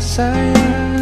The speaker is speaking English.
sayang